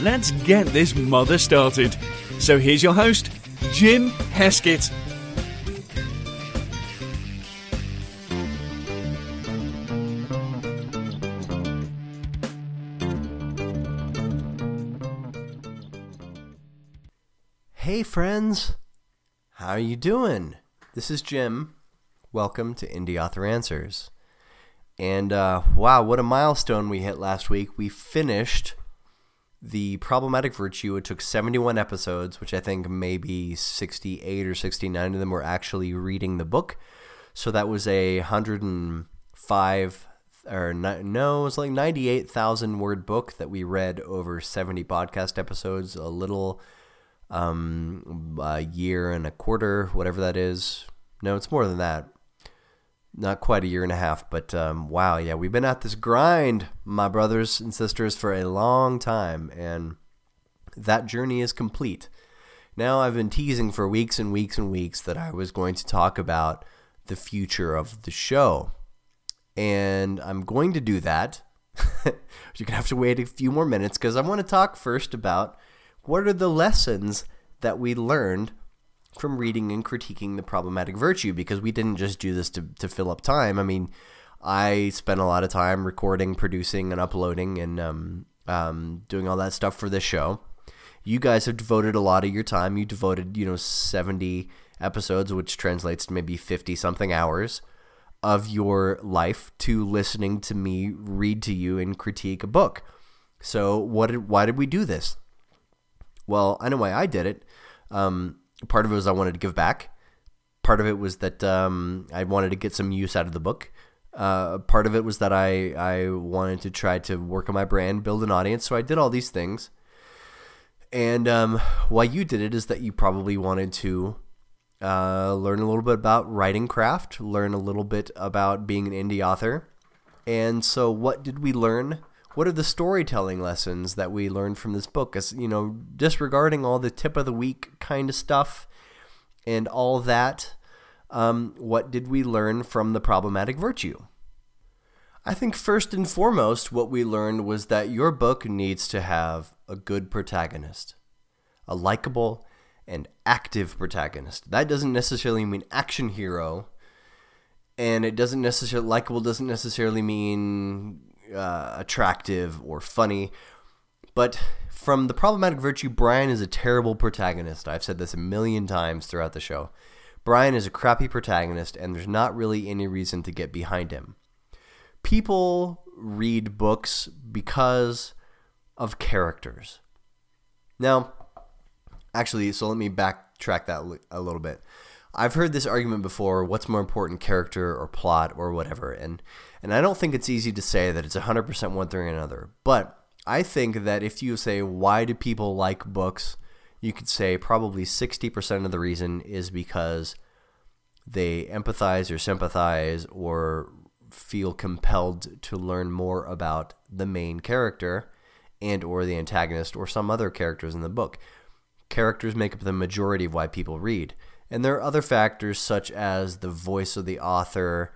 let's get this mother started. So here's your host, Jim Heskett. Hey friends, how are you doing? This is Jim. Welcome to Indie Author Answers. And uh, wow, what a milestone we hit last week. We finished the problematic virtue. It took 71 episodes, which I think maybe 68 or 69 of them were actually reading the book. So that was a 105 or no, it was like 98,000 word book that we read over 70 podcast episodes, a little um, a year and a quarter, whatever that is. No, it's more than that. Not quite a year and a half, but um, wow, yeah, we've been at this grind, my brothers and sisters, for a long time, and that journey is complete. Now, I've been teasing for weeks and weeks and weeks that I was going to talk about the future of the show, and I'm going to do that. You're going to have to wait a few more minutes because I want to talk first about what are the lessons that we learned from reading and critiquing the problematic virtue? Because we didn't just do this to, to fill up time. I mean, I spent a lot of time recording, producing, and uploading and um, um, doing all that stuff for this show. You guys have devoted a lot of your time. You devoted, you know, 70 episodes, which translates to maybe 50 something hours of your life to listening to me read to you and critique a book. So, what did, why did we do this? Well, I know why I did it. Um, part of it was I wanted to give back. Part of it was that um, I wanted to get some use out of the book. Uh, part of it was that I, I wanted to try to work on my brand, build an audience. So I did all these things. And um, why you did it is that you probably wanted to uh, learn a little bit about writing craft, learn a little bit about being an indie author. And so, what did we learn? What are the storytelling lessons that we learned from this book? As you know, disregarding all the tip of the week kind of stuff and all that, um, what did we learn from the problematic virtue? I think first and foremost, what we learned was that your book needs to have a good protagonist, a likable and active protagonist. That doesn't necessarily mean action hero, and it doesn't necessarily likable doesn't necessarily mean uh, attractive or funny. But from the problematic virtue, Brian is a terrible protagonist. I've said this a million times throughout the show. Brian is a crappy protagonist, and there's not really any reason to get behind him. People read books because of characters. Now, actually, so let me backtrack that a little bit. I've heard this argument before what's more important, character or plot or whatever. And and I don't think it's easy to say that it's 100% one thing or another. But I think that if you say, why do people like books? You could say probably 60% of the reason is because they empathize or sympathize or feel compelled to learn more about the main character and or the antagonist or some other characters in the book. Characters make up the majority of why people read. And there are other factors such as the voice of the author,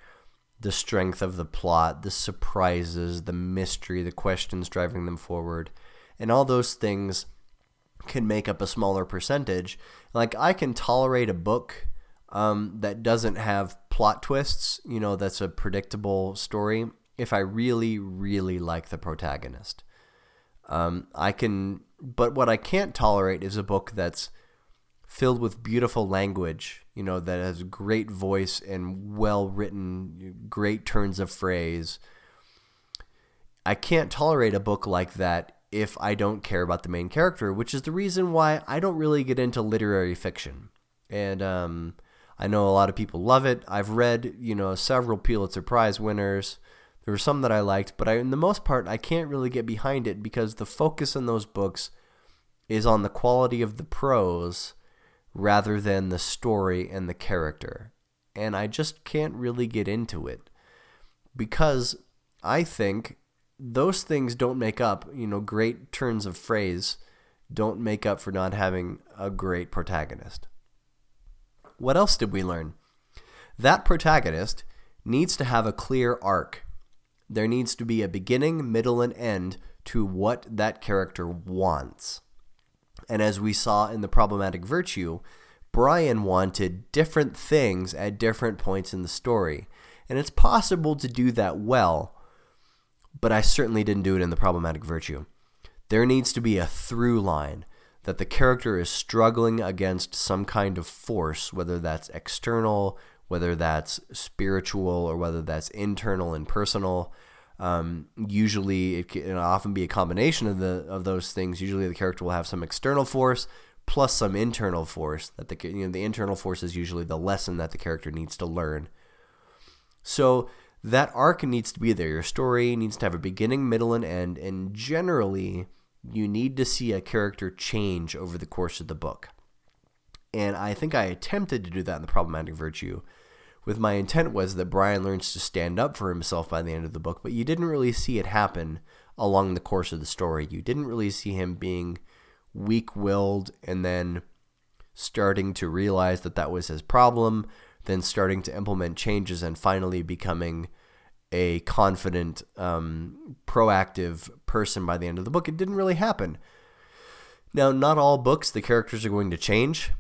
the strength of the plot, the surprises, the mystery, the questions driving them forward, and all those things can make up a smaller percentage. Like I can tolerate a book um, that doesn't have plot twists, you know, that's a predictable story. If I really, really like the protagonist, um, I can. But what I can't tolerate is a book that's filled with beautiful language, you know, that has great voice and well written, great turns of phrase. I can't tolerate a book like that if I don't care about the main character, which is the reason why I don't really get into literary fiction. And um, I know a lot of people love it. I've read, you know, several Pulitzer Prize winners. There were some that I liked, but I, in the most part, I can't really get behind it because the focus in those books is on the quality of the prose rather than the story and the character. And I just can't really get into it because I think those things don't make up, you know, great turns of phrase don't make up for not having a great protagonist. What else did we learn? That protagonist needs to have a clear arc. There needs to be a beginning, middle, and end to what that character wants. And as we saw in the problematic virtue, Brian wanted different things at different points in the story. And it's possible to do that well, but I certainly didn't do it in the problematic virtue. There needs to be a through line that the character is struggling against some kind of force, whether that's external, whether that's spiritual, or whether that's internal and personal. Um, usually, it can often be a combination of the of those things. Usually, the character will have some external force plus some internal force. That the you know the internal force is usually the lesson that the character needs to learn. So that arc needs to be there. Your story needs to have a beginning, middle, and end, and generally, you need to see a character change over the course of the book. And I think I attempted to do that in the problematic virtue with my intent was that Brian learns to stand up for himself by the end of the book, but you didn't really see it happen along the course of the story. You didn't really see him being weak willed and then starting to realize that that was his problem, then starting to implement changes and finally becoming a confident, um, proactive person by the end of the book. It didn't really happen. Now, not all books the characters are going to change,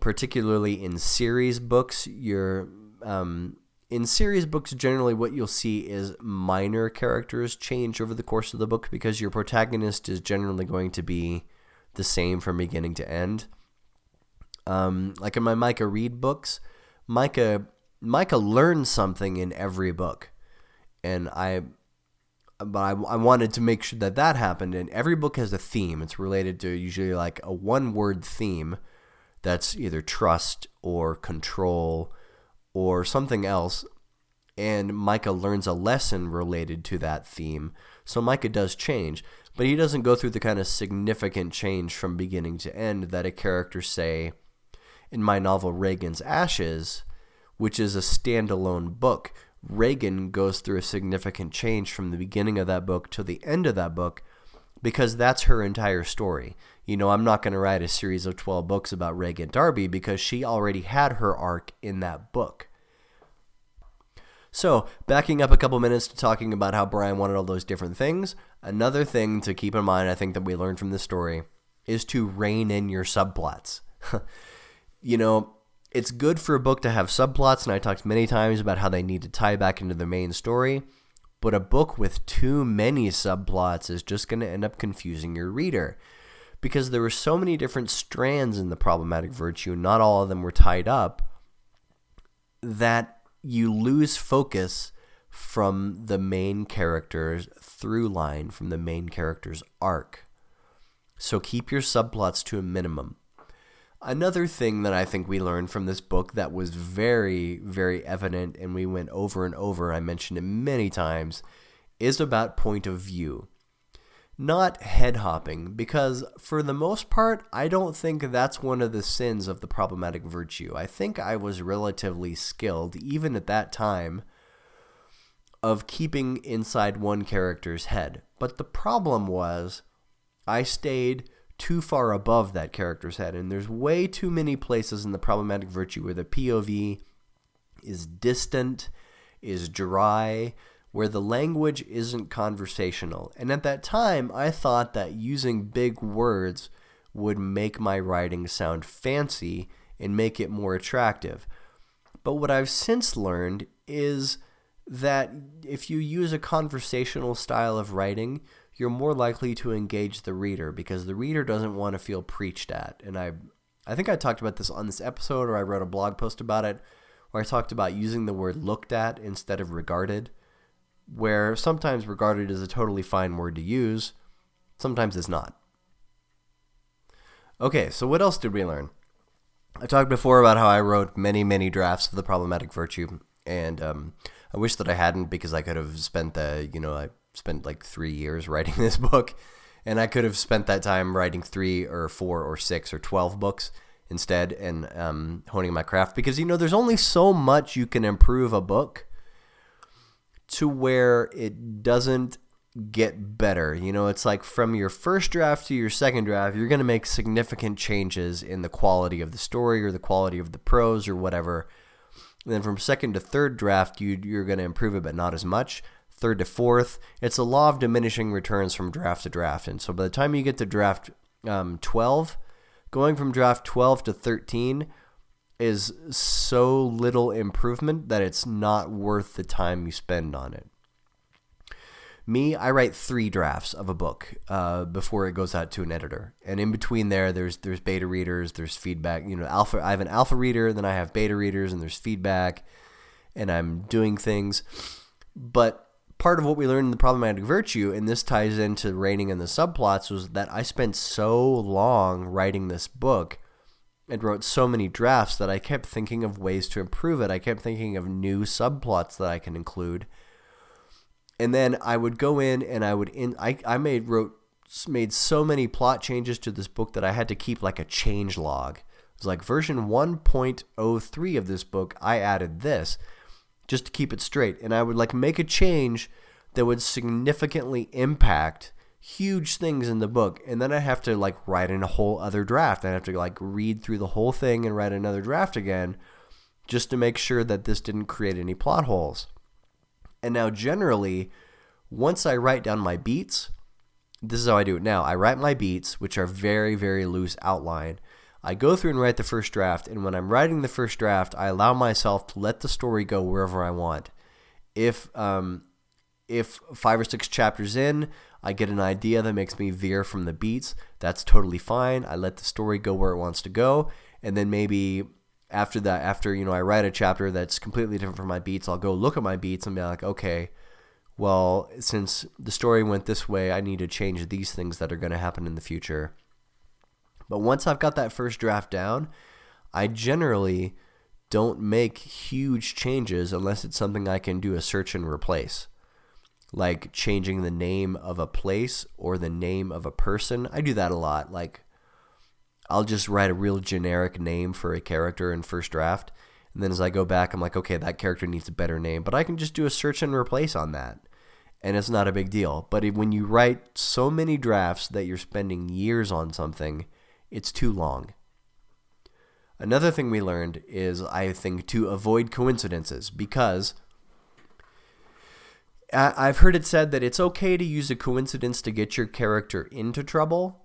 particularly in series books. You're um, in series books, generally what you'll see is minor characters change over the course of the book because your protagonist is generally going to be the same from beginning to end. Um, like in my Micah Reed books, Micah Micah learns something in every book, and I, but I, I wanted to make sure that that happened. And every book has a theme. It's related to usually like a one word theme, that's either trust or control or something else, and Micah learns a lesson related to that theme. So Micah does change, but he doesn't go through the kind of significant change from beginning to end that a character, say, in my novel Reagan's Ashes, which is a standalone book. Reagan goes through a significant change from the beginning of that book to the end of that book because that's her entire story. You know, I'm not going to write a series of 12 books about Reagan Darby because she already had her arc in that book. So, backing up a couple minutes to talking about how Brian wanted all those different things, another thing to keep in mind, I think, that we learned from this story is to rein in your subplots. you know, it's good for a book to have subplots, and I talked many times about how they need to tie back into the main story. But a book with too many subplots is just going to end up confusing your reader because there were so many different strands in the problematic virtue, not all of them were tied up, that you lose focus from the main character's through line, from the main character's arc. So keep your subplots to a minimum. Another thing that I think we learned from this book that was very, very evident and we went over and over, I mentioned it many times, is about point of view not head hopping, because for the most part, I don't think that's one of the sins of the problematic virtue. I think I was relatively skilled, even at that time, of keeping inside one character's head. But the problem was, I stayed too far above that character's head, and there's way too many places in the problematic virtue where the POV is distant, is dry, where the language isn't conversational. And at that time, I thought that using big words would make my writing sound fancy and make it more attractive. But what I've since learned is that if you use a conversational style of writing, you're more likely to engage the reader because the reader doesn't want to feel preached at. And I I think I talked about this on this episode or I wrote a blog post about it where I talked about using the word looked at instead of regarded where sometimes regarded is a totally fine word to use, sometimes it's not. Okay, so what else did we learn? I talked before about how I wrote many, many drafts of the problematic virtue, and um, I wish that I hadn't because I could have spent the, you know, I spent like three years writing this book, And I could have spent that time writing three or four or six or 12 books instead and um, honing my craft because, you know, there's only so much you can improve a book to where it doesn't get better. You know, it's like from your first draft to your second draft, you're going to make significant changes in the quality of the story or the quality of the prose or whatever. And then from second to third draft, you, you're going to improve it, but not as much. Third to fourth, it's a law of diminishing returns from draft to draft. And so by the time you get to draft um, 12, going from draft 12 to 13 is so little improvement that it's not worth the time you spend on it. Me, I write three drafts of a book uh, before it goes out to an editor, and in between there, there's there's beta readers, there's feedback. You know, alpha. I have an alpha reader, then I have beta readers, and there's feedback, and I'm doing things. But part of what we learned in the problematic virtue, and this ties into rating and the subplots, was that I spent so long writing this book and wrote so many drafts that I kept thinking of ways to improve it. I kept thinking of new subplots that I can include and then I would go in and I would in I, I made wrote made so many plot changes to this book that I had to keep like a change log. It was like version 1.03 of this book, I added this just to keep it straight. And I would like make a change that would significantly impact huge things in the book. And then I have to like write in a whole other draft. I have to like read through the whole thing and write another draft again just to make sure that this didn't create any plot holes. And now, generally, once I write down my beats, this is how I do it now. I write my beats, which are very, very loose outline. I go through and write the first draft, and when I'm writing the first draft, I allow myself to let the story go wherever I want. If um, if five or six chapters in, I get an idea that makes me veer from the beats, that's totally fine. I let the story go where it wants to go, and then maybe after that, after you know, I write a chapter that's completely different from my beats, I'll go look at my beats and be like, okay, well, since the story went this way, I need to change these things that are going to happen in the future. But once I've got that first draft down, I generally don't make huge changes unless it's something I can do a search and replace. Like changing the name of a place or the name of a person. I do that a lot. Like I'll just write a real generic name for a character in first draft. And then as I go back, I'm like, okay, that character needs a better name. But I can just do a search and replace on that. And it's not a big deal. But when you write so many drafts that you're spending years on something, it's too long. Another thing we learned is, I think, to avoid coincidences because I've heard it said that it's okay to use a coincidence to get your character into trouble,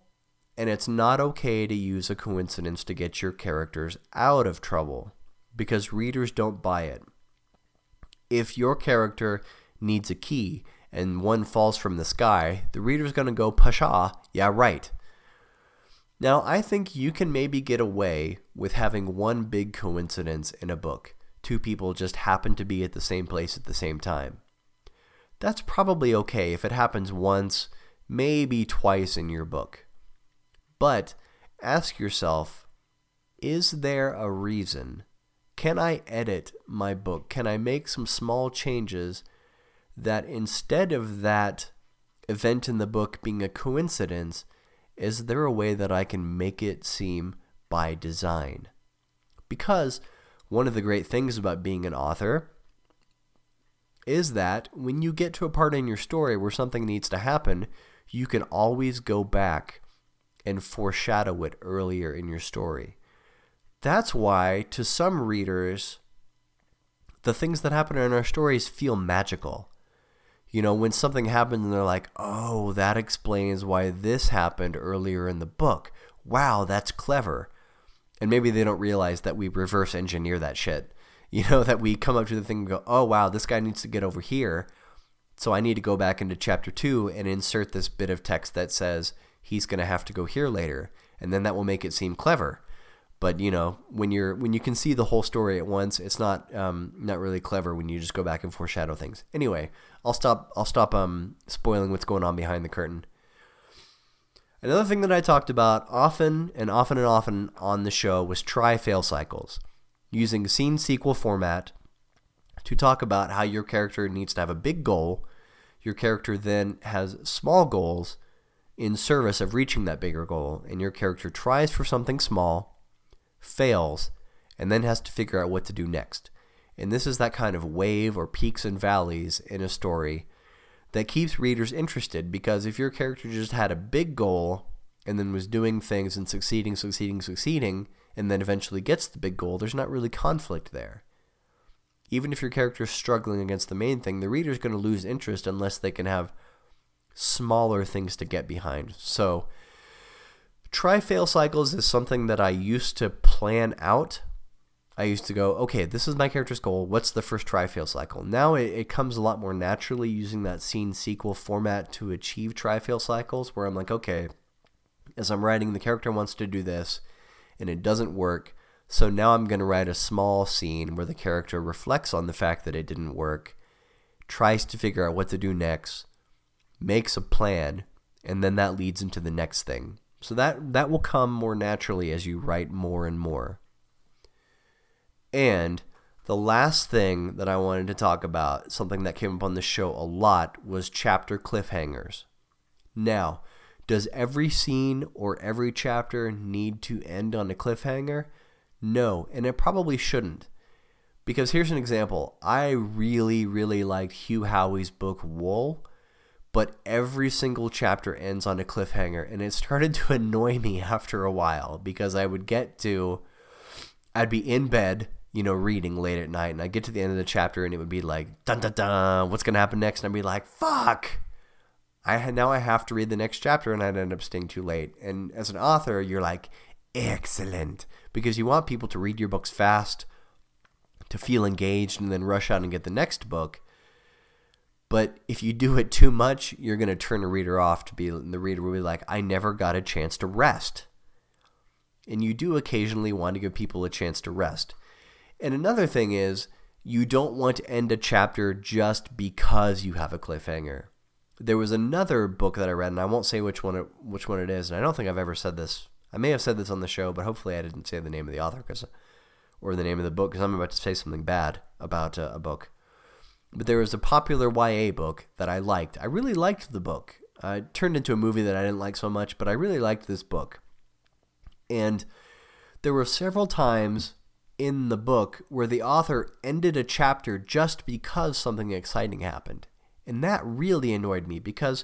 and it's not okay to use a coincidence to get your characters out of trouble because readers don't buy it. If your character needs a key and one falls from the sky, the reader's going to go, Pasha, yeah, right. Now, I think you can maybe get away with having one big coincidence in a book. Two people just happen to be at the same place at the same time. That's probably okay if it happens once, maybe twice in your book. But ask yourself is there a reason? Can I edit my book? Can I make some small changes that instead of that event in the book being a coincidence, is there a way that I can make it seem by design? Because one of the great things about being an author is that when you get to a part in your story where something needs to happen, you can always go back and foreshadow it earlier in your story. That's why, to some readers, the things that happen in our stories feel magical. You know, when something happens and they're like, oh, that explains why this happened earlier in the book. Wow, that's clever. And maybe they don't realize that we reverse engineer that shit. You know, that we come up to the thing and go, oh, wow, this guy needs to get over here. So I need to go back into chapter two and insert this bit of text that says, he's going to have to go here later, and then that will make it seem clever. But you know, when you're when you can see the whole story at once, it's not um, not really clever when you just go back and foreshadow things. Anyway, I'll stop I'll stop um, spoiling what's going on behind the curtain. Another thing that I talked about often and often and often on the show was try fail cycles, using scene sequel format to talk about how your character needs to have a big goal. Your character then has small goals in service of reaching that bigger goal, and your character tries for something small, fails, and then has to figure out what to do next. And this is that kind of wave or peaks and valleys in a story that keeps readers interested because if your character just had a big goal and then was doing things and succeeding, succeeding, succeeding, and then eventually gets the big goal, there's not really conflict there. Even if your character is struggling against the main thing, the reader's going to lose interest unless they can have smaller things to get behind. So, try fail cycles is something that I used to plan out. I used to go, okay, this is my character's goal. What's the first try fail cycle? Now it, it comes a lot more naturally using that scene sequel format to achieve try fail cycles, where I'm like, okay, as I'm writing, the character wants to do this and it doesn't work. So now I'm going to write a small scene where the character reflects on the fact that it didn't work, tries to figure out what to do next, makes a plan, and then that leads into the next thing. So that that will come more naturally as you write more and more. And the last thing that I wanted to talk about, something that came up on the show a lot, was chapter cliffhangers. Now, does every scene or every chapter need to end on a cliffhanger? No, and it probably shouldn't. Because here's an example. I really, really liked Hugh Howey's book Wool, but every single chapter ends on a cliffhanger, and it started to annoy me after a while because I would get to, I'd be in bed, you know, reading late at night, and I'd get to the end of the chapter, and it would be like, dun dun dun, what's to happen next? And I'd be like, fuck! I had now I have to read the next chapter and I'd end up staying too late. And as an author, you're like, excellent, because you want people to read your books fast, to feel engaged, and then rush out and get the next book. But if you do it too much, you're to turn a reader off to be the reader will be like, I never got a chance to rest. And you do occasionally want to give people a chance to rest. And another thing is, you don't want to end a chapter just because you have a cliffhanger there was another book that I read, and I won't say which one it, which one it is, and I don't think I've ever said this. I may have said this on the show, but hopefully I didn't say the name of the author cause, or the name of the book because I'm about to say something bad about a, a book. But there was a popular YA book that I liked. I really liked the book. Uh, it turned into a movie that I didn't like so much, but I really liked this book. And there were several times in the book where the author ended a chapter just because something exciting happened. And that really annoyed me because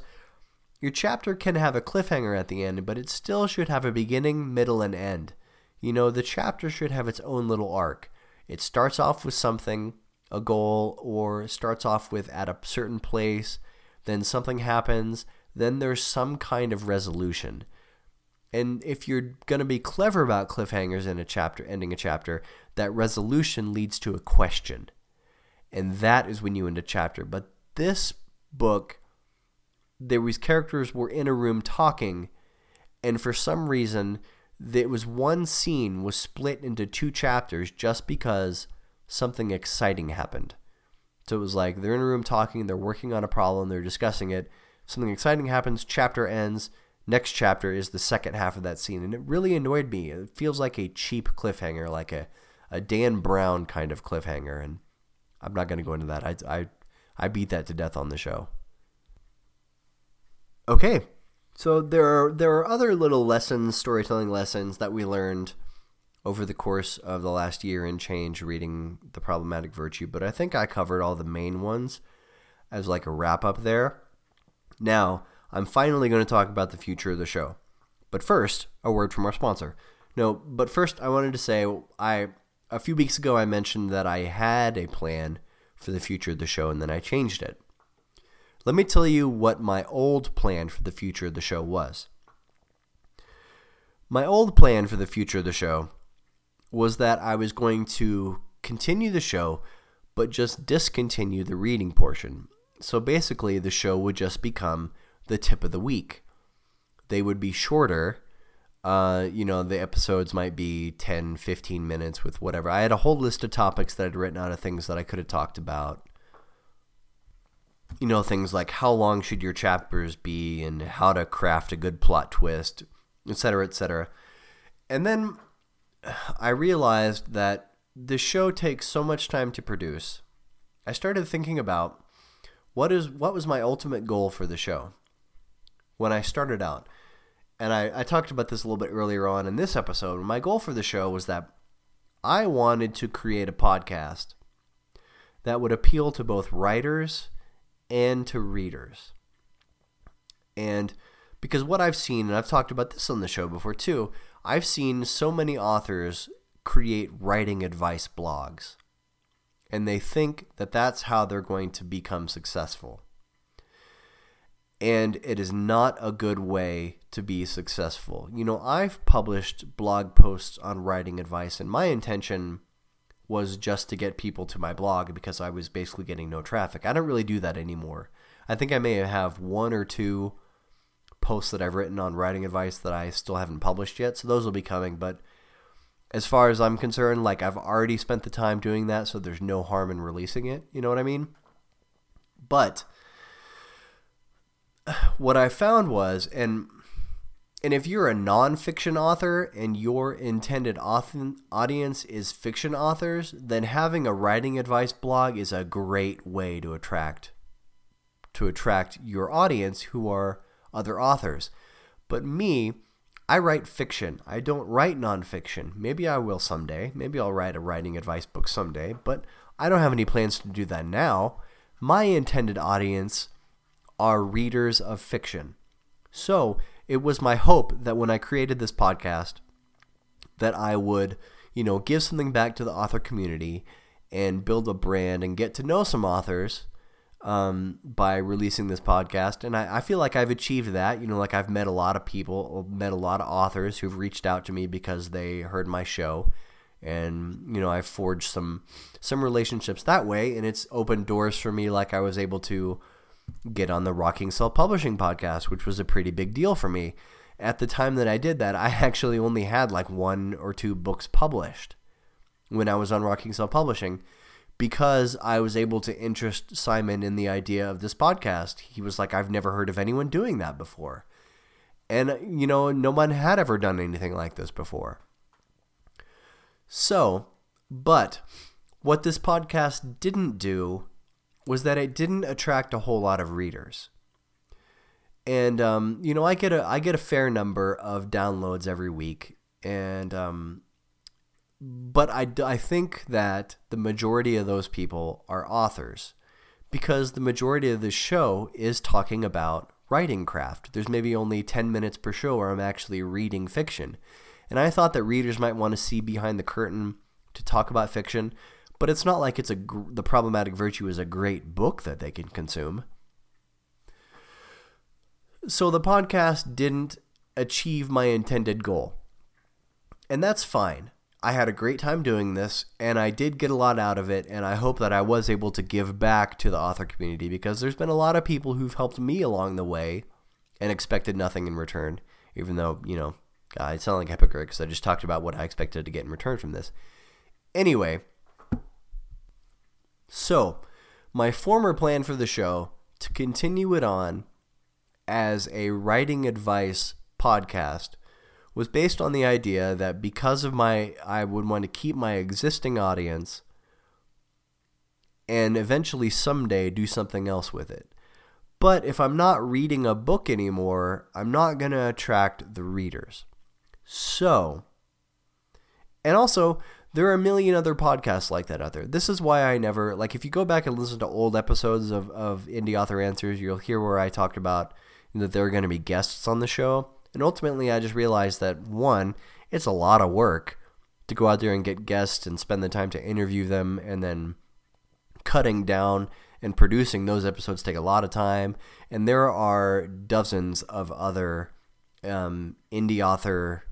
your chapter can have a cliffhanger at the end, but it still should have a beginning, middle, and end. You know, the chapter should have its own little arc. It starts off with something, a goal, or starts off with at a certain place, then something happens, then there's some kind of resolution. And if you're going to be clever about cliffhangers in a chapter, ending a chapter, that resolution leads to a question. And that is when you end a chapter. But this book, there was characters were in a room talking, and for some reason, there was one scene was split into two chapters just because something exciting happened. So it was like they're in a room talking, they're working on a problem, they're discussing it. Something exciting happens, chapter ends. Next chapter is the second half of that scene, and it really annoyed me. It feels like a cheap cliffhanger, like a, a Dan Brown kind of cliffhanger, and I'm not going to go into that. I, I I beat that to death on the show. Okay, so there are there are other little lessons, storytelling lessons that we learned over the course of the last year and change reading the problematic virtue, but I think I covered all the main ones as like a wrap up there. Now, I'm finally going to talk about the future of the show. But first, a word from our sponsor. No, but first I wanted to say I a few weeks ago I mentioned that I had a plan for the future of the show, and then I changed it. Let me tell you what my old plan for the future of the show was. My old plan for the future of the show was that I was going to continue the show, but just discontinue the reading portion. So basically, the show would just become the tip of the week. They would be shorter uh, you know, the episodes might be 10, 15 minutes with whatever. I had a whole list of topics that I'd written out of things that I could have talked about. You know, things like how long should your chapters be and how to craft a good plot twist, etc., etc. And then I realized that the show takes so much time to produce. I started thinking about what is what was my ultimate goal for the show? when I started out. And I, I talked about this a little bit earlier on in this episode. My goal for the show was that I wanted to create a podcast that would appeal to both writers and to readers. And because what I've seen, and I've talked about this on the show before too, I've seen so many authors create writing advice blogs. And they think that that's how they're going to become successful. And it is not a good way to be successful. You know, I've published blog posts on writing advice, and my intention was just to get people to my blog because I was basically getting no traffic. I don't really do that anymore. I think I may have one or two posts that I've written on writing advice that I still haven't published yet, so those will be coming. But as far as I'm concerned, like I've already spent the time doing that, so there's no harm in releasing it. You know what I mean? But what I found was, and and if you're a nonfiction author and your intended audience is fiction authors, then having a writing advice blog is a great way to attract to attract your audience who are other authors. But me, I write fiction. I don't write nonfiction. Maybe I will someday. Maybe I'll write a writing advice book someday, but I don't have any plans to do that now. My intended audience are readers of fiction. So, it was my hope that when I created this podcast that I would, you know, give something back to the author community and build a brand and get to know some authors um, by releasing this podcast. And I, I feel like I've achieved that. You know, like I've met a lot of people, met a lot of authors who've reached out to me because they heard my show. And you know, I've forged some some relationships that way, and it's opened doors for me. Like I was able to get on the Rocking Self Publishing podcast, which was a pretty big deal for me. At the time that I did that, I actually only had like one or two books published when I was on Rocking Self Publishing because I was able to interest Simon in the idea of this podcast. He was like, I've never heard of anyone doing that before. And, you know, no one had ever done anything like this before. So, but what this podcast didn't do was that it didn't attract a whole lot of readers. And um, you know, I get a I get a fair number of downloads every week, and um, but I, I think that the majority of those people are authors because the majority of the show is talking about writing craft. There's maybe only 10 minutes per show where I'm actually reading fiction. And I thought that readers might want to see behind the curtain to talk about fiction, but it's not like it's a the problematic virtue is a great book that they can consume. So the podcast didn't achieve my intended goal. And that's fine. I had a great time doing this, and I did get a lot out of it, and I hope that I was able to give back to the author community because there's been a lot of people who've helped me along the way and expected nothing in return, even though, you know, I sound like hypocrite because I just talked about what I expected to get in return from this. Anyway, so, my former plan for the show to continue it on as a writing advice podcast was based on the idea that because of my I would want to keep my existing audience and eventually someday do something else with it. But if I'm not reading a book anymore, I'm not going to attract the readers. So, and also, there are a million other podcasts like that out there. This is why I never like if you go back and listen to old episodes of, of Indie Author Answers, you'll hear where I talked about that there are going to be guests on the show. And ultimately I just realized that one, it's a lot of work to go out there and get guests and spend the time to interview them and then cutting down and producing those episodes take a lot of time. And there are dozens of other um, indie author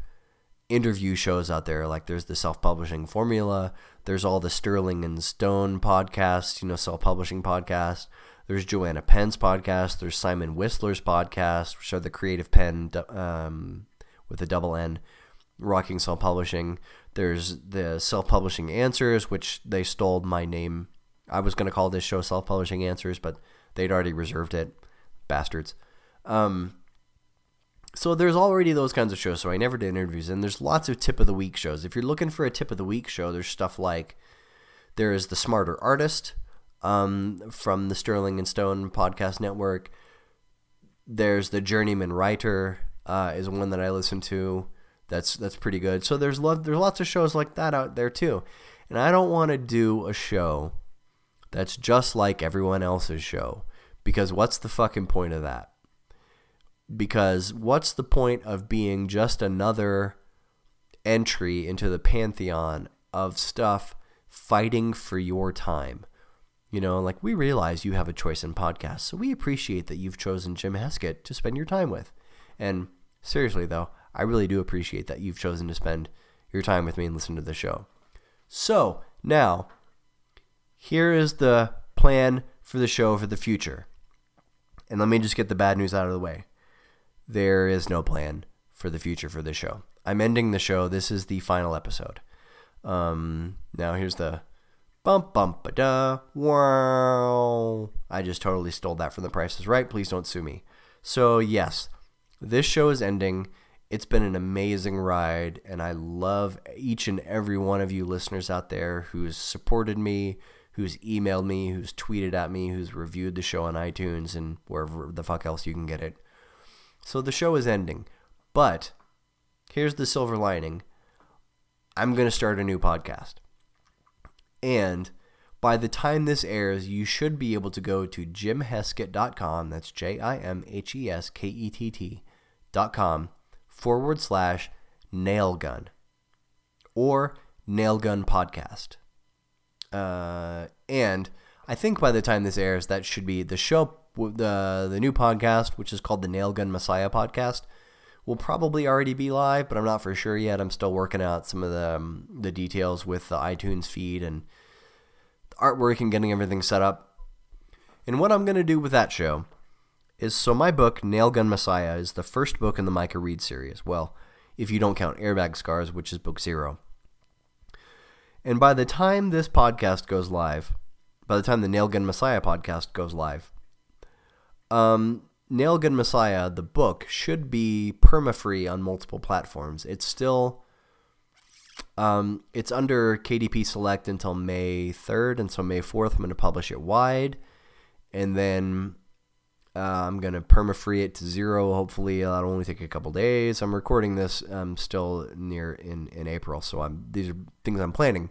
interview shows out there. Like there's the self publishing formula. There's all the Sterling and Stone podcasts, you know, self publishing podcast. There's Joanna Penn's podcast. There's Simon Whistler's podcast, which are the Creative Penn um, with a double N, Rocking Self Publishing. There's the Self Publishing Answers, which they stole my name. I was going to call this show Self Publishing Answers, but they'd already reserved it. Bastards. Um, so there's already those kinds of shows. So I never did interviews, and there's lots of tip of the week shows. If you're looking for a tip of the week show, there's stuff like there is the Smarter Artist um, from the Sterling and Stone podcast network. there's the Journeyman Writer uh, is one that I listen to. That's that's pretty good. So there's lo- there's lots of shows like that out there too, and I don't want to do a show that's just like everyone else's show because what's the fucking point of that? Because what's the point of being just another entry into the pantheon of stuff fighting for your time? You know, like we realize you have a choice in podcasts, so we appreciate that you've chosen Jim Heskett to spend your time with. And seriously, though, I really do appreciate that you've chosen to spend your time with me and listen to the show. So, now, here is the plan for the show for the future. And let me just get the bad news out of the way. There is no plan for the future for this show. I'm ending the show. This is the final episode. Um, now here's the bump bump ba da wow. I just totally stole that from The Price is Right. Please don't sue me. So yes, this show is ending. It's been an amazing ride, and I love each and every one of you listeners out there who's supported me, who's emailed me, who's tweeted at me, who's reviewed the show on iTunes and wherever the fuck else you can get it. So the show is ending. But here's the silver lining I'm going to start a new podcast. And by the time this airs, you should be able to go to jimheskett.com. That's J I M H E S K E T T.com forward slash nailgun or nailgun podcast. Uh, and I think by the time this airs, that should be the show, the the new podcast, which is called the Nailgun Messiah podcast, will probably already be live, but I'm not for sure yet. I'm still working out some of the um, the details with the iTunes feed and the artwork and getting everything set up. And what I'm going to do with that show is so my book Nailgun Messiah is the first book in the Micah Reed series. Well, if you don't count Airbag Scars, which is book 0. And by the time this podcast goes live, by the time the Nailgun Messiah podcast goes live, um, Nailgun Messiah, the book, should be perma-free on multiple platforms. It's still, um, it's under KDP Select until May 3rd, and so May 4th I'm going to publish it wide, and then uh, I'm gonna perma-free it to zero. Hopefully, that'll only take a couple days. I'm recording this um, still near in in April, so I'm these are things I'm planning.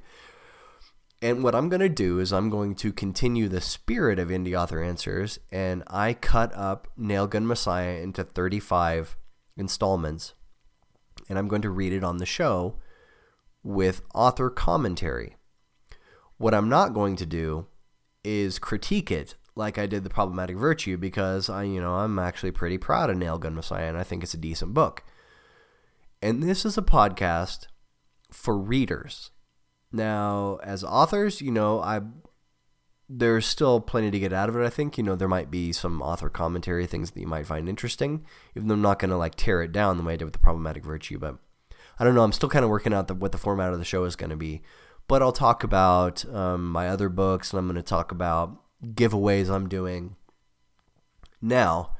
And what I'm gonna do is I'm going to continue the spirit of Indie Author Answers, and I cut up Nailgun Messiah into 35 installments, and I'm going to read it on the show with author commentary. What I'm not going to do is critique it like I did the problematic virtue because I, you know, I'm actually pretty proud of Nailgun Messiah and I think it's a decent book. And this is a podcast for readers. Now, as authors, you know, I there's still plenty to get out of it. I think you know there might be some author commentary things that you might find interesting, even though I'm not going to like tear it down the way I did with the problematic virtue. But I don't know. I'm still kind of working out the, what the format of the show is going to be. But I'll talk about um, my other books, and I'm going to talk about giveaways I'm doing. Now,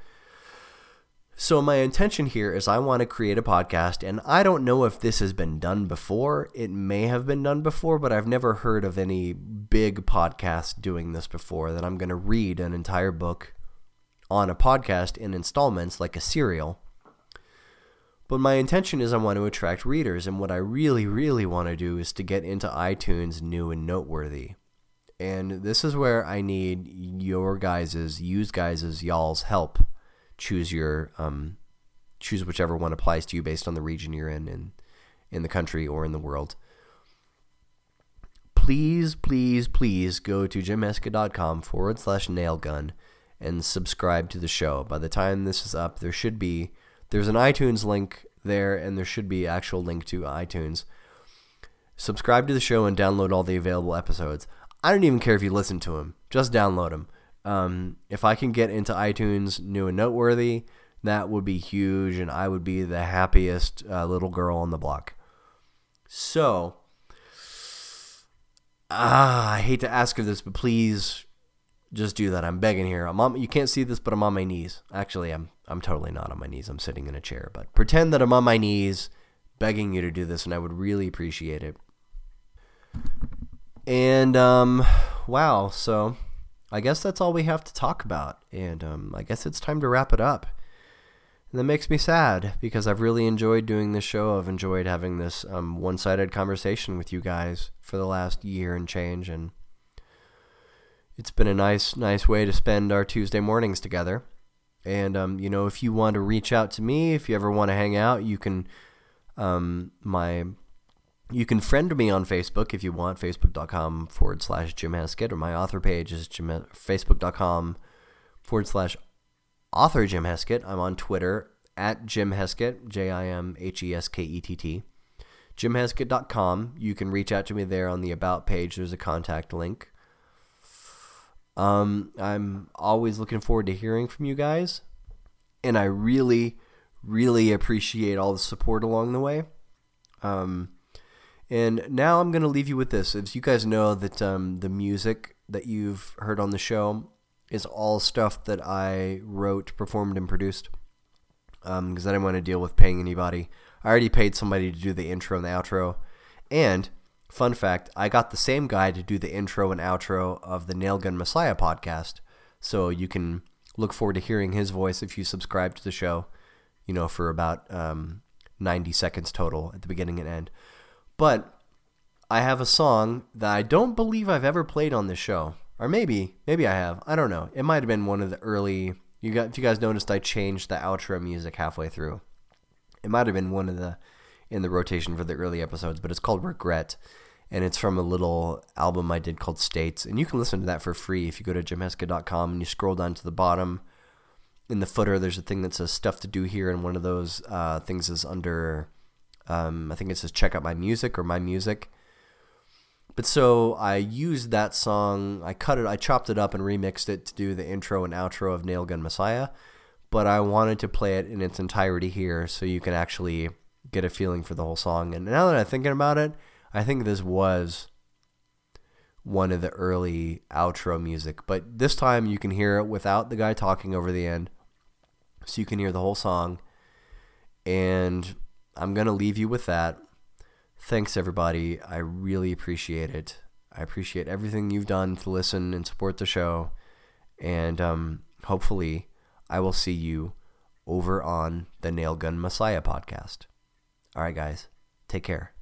so my intention here is I want to create a podcast, and I don't know if this has been done before. It may have been done before, but I've never heard of any big podcast doing this before. That I'm going to read an entire book on a podcast in installments like a serial. But my intention is I want to attract readers, and what I really, really want to do is to get into iTunes new and noteworthy. And this is where I need your guys's, use guys's, y'all's help. Choose your, um, choose whichever one applies to you based on the region you're in, in, in the country or in the world. Please, please, please go to jimheskett.com forward slash nailgun and subscribe to the show. By the time this is up, there should be, there's an iTunes link there, and there should be actual link to iTunes. Subscribe to the show and download all the available episodes. I don't even care if you listen to them. Just download them. Um, if I can get into iTunes new and noteworthy, that would be huge, and I would be the happiest uh, little girl on the block. So, ah, I hate to ask of this, but please just do that. I'm begging here. I'm on, you can't see this, but I'm on my knees. Actually, I'm I'm totally not on my knees. I'm sitting in a chair, but pretend that I'm on my knees, begging you to do this, and I would really appreciate it. And um, wow, so I guess that's all we have to talk about, and um, I guess it's time to wrap it up. And that makes me sad because I've really enjoyed doing this show. I've enjoyed having this um, one sided conversation with you guys for the last year and change. And it's been a nice, nice way to spend our Tuesday mornings together. And, um, you know, if you want to reach out to me, if you ever want to hang out, you can, um, my, you can friend me on Facebook if you want, facebook.com forward slash Jim Heskett, or my author page is Jim, facebook.com forward slash author Jim Heskett. I'm on Twitter at Jim Heskett, J I M H E S K E T T. JimHeskett.com. You can reach out to me there on the About page. There's a contact link. Um, I'm always looking forward to hearing from you guys. And I really, really appreciate all the support along the way. Um, and now I'm going to leave you with this. As you guys know, that um, the music that you've heard on the show is all stuff that I wrote, performed, and produced. Because um, I didn't want to deal with paying anybody. I already paid somebody to do the intro and the outro. And, fun fact, I got the same guy to do the intro and outro of the Nailgun Messiah podcast. So you can look forward to hearing his voice if you subscribe to the show, you know, for about um, 90 seconds total at the beginning and end. But I have a song that I don't believe I've ever played on this show or maybe maybe I have. I don't know. It might have been one of the early. You got if you guys noticed, I changed the outro music halfway through. It might have been one of the in the rotation for the early episodes, but it's called Regret, and it's from a little album I did called States, and you can listen to that for free if you go to jimheskett.com and you scroll down to the bottom. In the footer, there's a thing that says stuff to do here, and one of those uh, things is under. Um, I think it says check out my music or my music but so I used that song, I cut it, I chopped it up and remixed it to do the intro and outro of Nailgun Messiah. But I wanted to play it in its entirety here so you can actually get a feeling for the whole song. And now that I'm thinking about it, I think this was one of the early outro music. But this time you can hear it without the guy talking over the end. So you can hear the whole song. And I'm going to leave you with that. Thanks, everybody. I really appreciate it. I appreciate everything you've done to listen and support the show. And um, hopefully, I will see you over on the Nailgun Messiah podcast. All right, guys. Take care.